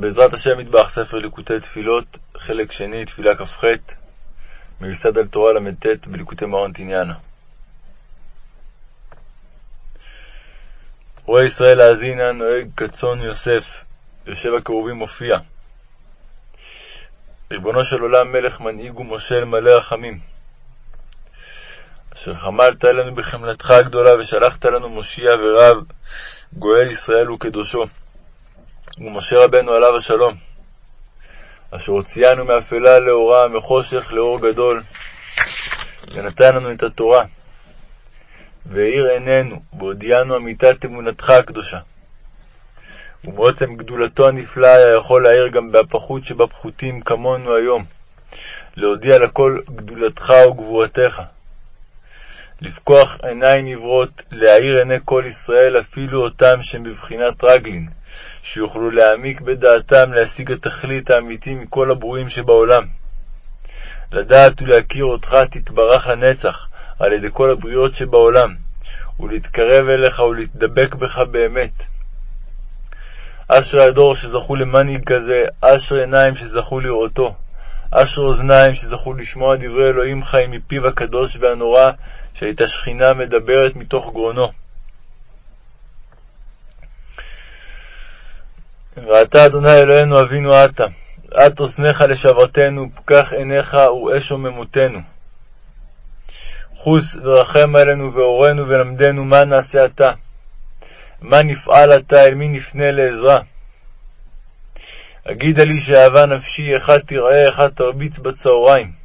בעזרת השם מטבח ספר ליקוטי תפילות, חלק שני, תפילה כ"ח, מיוסד על תורה ל"ט בליקוטי מרן תניאנה. רואה ישראל האזינה, נוהג כצאן יוסף, יושב הקרובים מופיע. ריבונו של עולם, מלך מנהיג ומושל מלא רחמים. אשר חמלת עלינו בחמלתך הגדולה, ושלחת לנו מושיע ורב, גואל ישראל וקדושו. ומשה רבנו עליו השלום, אשר הוציאנו מאפלה לאורה, מחושך לאור גדול, ונתן לנו את התורה, והאיר עינינו, והודיענו אמיתת אמונתך הקדושה. ומעוצם גדולתו הנפלאה היה יכול להאיר גם בהפחות שבפחותים כמונו היום, להודיע לכל גדולתך וגבורתך. לפקוח עיניים עיוורות, להאיר עיני כל ישראל, אפילו אותם שהם בבחינת רגלין, שיוכלו להעמיק בדעתם להשיג התכלית האמיתי מכל הברואים שבעולם. לדעת ולהכיר אותך תתברך לנצח על ידי כל הבריות שבעולם, ולהתקרב אליך ולהתדבק בך באמת. אשרי הדור שזכו למנהיג כזה, אשרי עיניים שזכו לראותו, אשרי אוזניים שזכו לשמוע דברי אלוהים חיים מפיו הקדוש והנורא, שהייתה שכינה מדברת מתוך גרונו. ואתה, אדוני אלוהינו, אבינו עתה, את אוזניך לשברתנו, פקח עיניך וראה שוממותנו. חוס ורחם עלינו והורנו ולמדנו מה נעשה עתה. מה נפעל עתה, אל מי נפנה לעזרה. אגידה לי שאהבה נפשי, אחד תראה, אחד תרביץ בצהריים.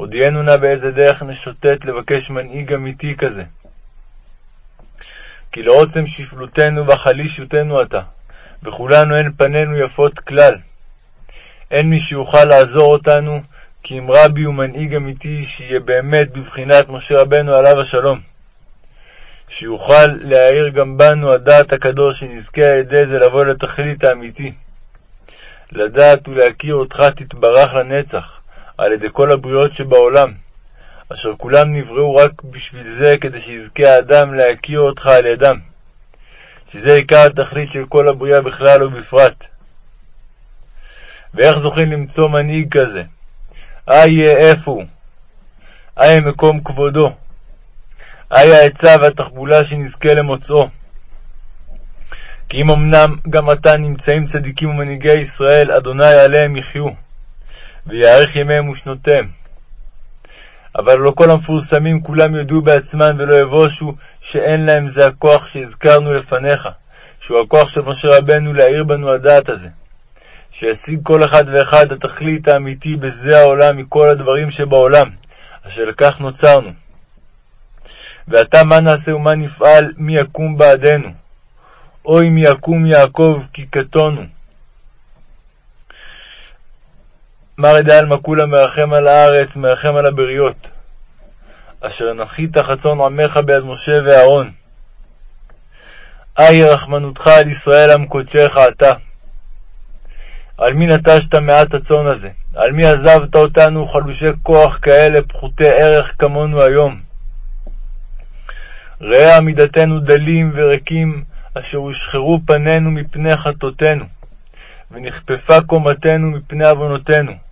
הודיענו נא באיזה דרך נשוטט לבקש מנהיג אמיתי כזה. כי לעוצם שפלותנו וחלישותנו אתה, וכולנו אין פנינו יפות כלל. אין מי שיוכל לעזור אותנו, כי אם רבי הוא מנהיג אמיתי, שיהיה באמת בבחינת משה רבנו עליו השלום. שיוכל להאיר גם בנו הדעת הקדוש, שנזכה על ידי זה לבוא לתכלית האמיתי. לדעת ולהכיר אותך תתברך לנצח, על ידי כל הבריות שבעולם, אשר כולם נבראו רק בשביל זה, כדי שיזכה האדם להכיר אותך על ידם. שזה עיקר התכלית של כל הבריאה בכלל ובפרט. ואיך זוכים למצוא מנהיג כזה? איה איפה הוא? איה מקום כבודו? איה העצה והתחבולה שנזכה למוצאו? כי אם אמנם גם עתה נמצאים צדיקים ומנהיגי ישראל, אדוני עליהם יחיו, ויאריך ימיהם ושנותיהם. אבל לא כל המפורסמים כולם יודו בעצמם ולא יבושו שאין להם זה הכוח שהזכרנו לפניך, שהוא הכוח של משה רבנו להאיר בנו הדעת הזה. שישיג כל אחד ואחד התכלית האמיתי בזה העולם מכל הדברים שבעולם, אשר לכך נוצרנו. ועתה מה נעשה ומה נפעל, מי יקום בעדנו? אוי מי יקום יעקב כי קטונו. מר דעלמא כולה מרחם על הארץ, מרחם על הבריות. אשר נחית חצון עמך ביד משה ואהרון. אי רחמנותך על ישראל עם קודשך עתה. על מי נטשת מעט הצאן הזה? על מי עזבת אותנו חלושי כוח כאלה, פחותי ערך כמונו היום? ראה עמידתנו דלים וריקים, אשר הושחרו פנינו מפני חטאותינו, ונכפפה קומתנו מפני עוונותינו.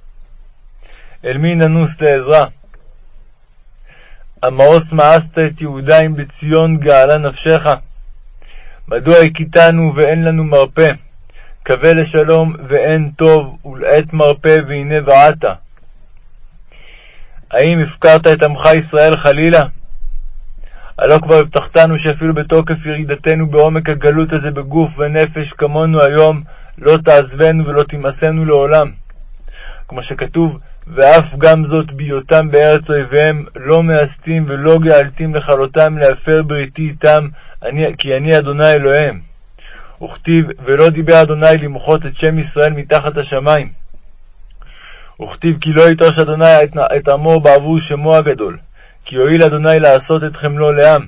אל מי ננוס לעזרה? המאוס מאסת את יהודה אם בציון גאלה נפשך? מדוע הכיתנו ואין לנו מרפא? קווה לשלום ואין טוב, ולעת מרפא והנה ועתה. האם הפקרת את עמך ישראל חלילה? הלא כבר הבטחתנו שאפילו בתוקף ירידתנו בעומק הגלות הזה בגוף ונפש כמונו היום, לא תעזבנו ולא תמאסנו לעולם. כמו שכתוב, ואף גם זאת בהיותם בארץ אויביהם, לא מאסתים ולא גאלתים לכלותם להפר בריתי איתם, אני, כי אני אדוני אלוהיהם. וכתיב, ולא דיבר אדוני למחות את שם ישראל מתחת השמיים. וכתיב, כי לא יטוש אדוני את, את עמו בעבור שמו הגדול, כי יואיל אדוני לעשות את חמלו לעם.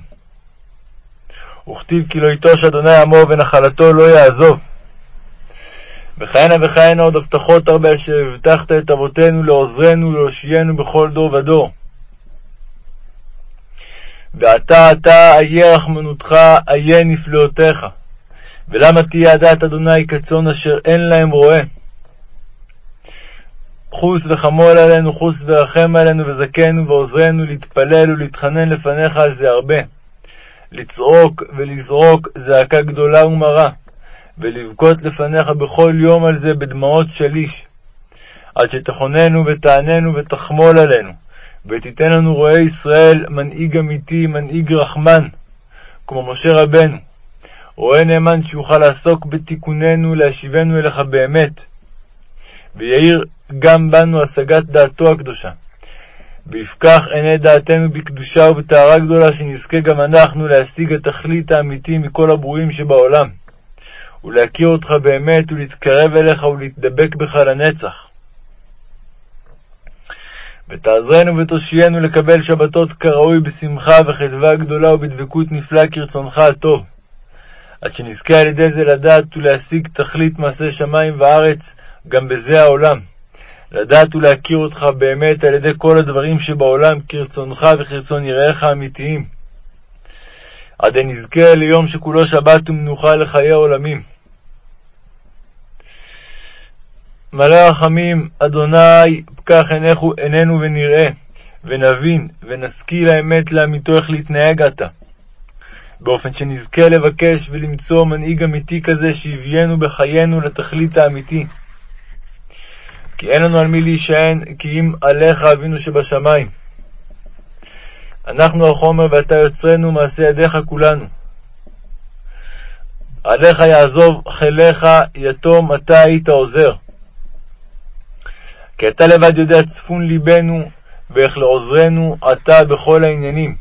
וכתיב, כי לא יטוש אדוני עמו ונחלתו לא יעזוב. וכהנה וכהנה עוד הבטחות הרבה אשר הבטחת את אבותינו לעוזרנו ולהושיענו בכל דור ודור. ועתה עתה איה רחמנותך, איה נפלאותיך. ולמה תהיה הדעת אדוני כצאן אשר אין להם רועה? חוס וחמול עלינו, חוס ורחם עלינו, וזכנו ועוזרנו להתפלל ולהתחנן לפניך על זה הרבה. לצעוק ולזרוק זעקה גדולה ומרה, ולבכות לפניך בכל יום על זה בדמעות שליש, עד שתכוננו ותעננו ותחמול עלינו, ותיתן לנו רועי ישראל מנהיג אמיתי, מנהיג רחמן, כמו משה רבנו, רועה נאמן שיוכל לעסוק בתיקוננו, להשיבנו אליך באמת, ויאיר גם בנו השגת דעתו הקדושה. ויפקח עיני דעתנו בקדושה ובטהרה גדולה, שנזכה גם אנחנו להשיג התכלית האמיתי מכל הברואים שבעולם, ולהכיר אותך באמת, ולהתקרב אליך ולהתדבק בך לנצח. ותעזרנו ותושיינו לקבל שבתות כראוי בשמחה וחדווה גדולה ובדבקות נפלאה כרצונך הטוב, עד שנזכה על ידי זה לדעת ולהשיג תכלית מעשה שמים וארץ גם בזה העולם. לדעת ולהכיר אותך באמת על ידי כל הדברים שבעולם כרצונך וכרצון יראיך האמיתיים. עד נזכה ליום שכולו שבת ומנוחה לחיי עולמים. מלא רחמים, אדוני, פקח עינינו ונראה, ונבין, ונשכיל האמת לאמיתו איך להתנהג עתה. באופן שנזכה לבקש ולמצוא מנהיג אמיתי כזה שהביאנו בחיינו לתכלית האמיתי. כי אין לנו על מי להישען, כי אם עליך אבינו שבשמיים. אנחנו החומר ואתה יוצרנו מעשה ידיך כולנו. עליך יעזוב חיליך, יתום אתה היית עוזר. כי אתה לבד יודע צפון ליבנו, ואיך לעוזרנו אתה בכל העניינים.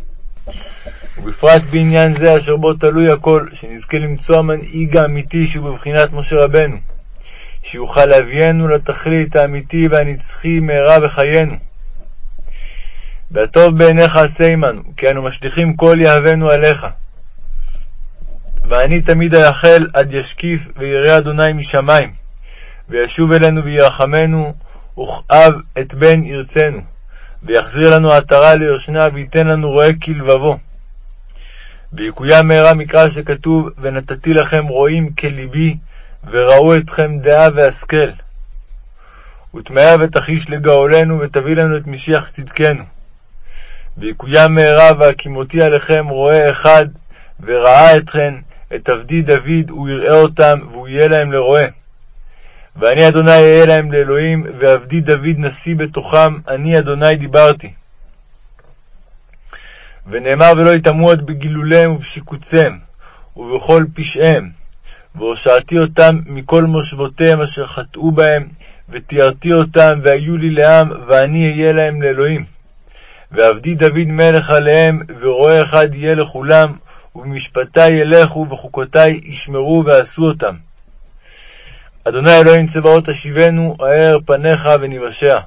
ובפרט בעניין זה אשר בו תלוי הכל, שנזכה למצוא המנהיג האמיתי שהוא בבחינת משה רבנו, שיוכל להביאנו לתכלית האמיתי והנצחי מהרה בחיינו. והטוב בעיניך עשה עמנו, כי אנו משליכים כל יהבנו עליך. ואני תמיד אייחל עד ישקיף וירא אדוני משמיים, וישוב אלינו וירחמנו, וכאב את בן ירצנו, ויחזיר לנו עטרה ליושנה, וייתן לנו רועה כלבבו. ויקוים מהרה מקרא שכתוב, ונתתי לכם רועים כלבי, וראו אתכם דעה והשכל. ותמהה ותחיש לגאולנו, ותביא לנו את משיח צדקנו. ויקוים מהרה והקימותי עליכם רועה אחד, וראה אתכן, את עבדי דוד, הוא יראה אותם, והוא יהיה להם לרועה. ואני אדוני אהיה להם לאלוהים, ועבדי דוד נשיא בתוכם, אני אדוני דיברתי. ונאמר ולא יטמאו עוד בגילוליהם ובשיקוציהם, ובכל פשעיהם, והושעתי אותם מכל מושבותיהם אשר חטאו בהם, ותיארתי אותם, והיו לי לעם, ואני אהיה להם לאלוהים. ועבדי דוד מלך עליהם, ורועה אחד יהיה לכולם, ובמשפטי ילכו, וחוקותי ישמרו ועשו אותם. אדוני אלוהים צבאות השיבנו, האר פניך וניוושע.